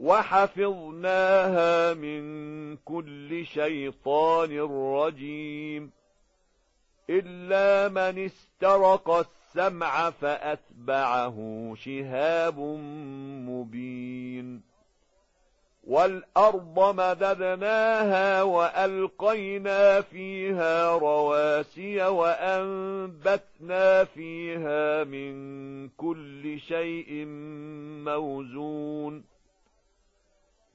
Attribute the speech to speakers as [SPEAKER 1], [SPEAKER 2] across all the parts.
[SPEAKER 1] وحفظناها من كل شيطان رجيم. إلا من استرق السمع فأتبعه شهاب مبين. والأرض مددناها وألقينا فيها رواسي وأنبتنا فيها من كل شيء موزون.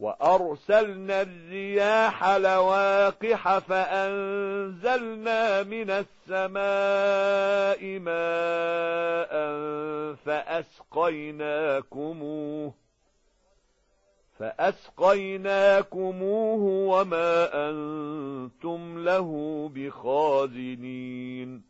[SPEAKER 1] وأرسلنا الرياح لواقح فأنزلنا من السماء ماء فأسقيناكموه فأسقيناكموه وما أنتم له بخازنين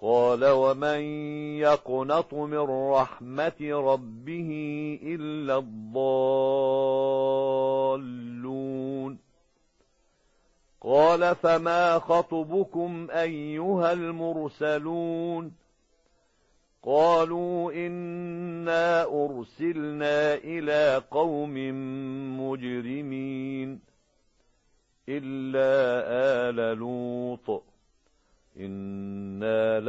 [SPEAKER 1] قال ومن يقنط من رحمة ربه إلا الضالون قال فما خطبكم أيها المرسلون قالوا إنا أرسلنا إلى قوم مجرمين إلا آل لوط إنا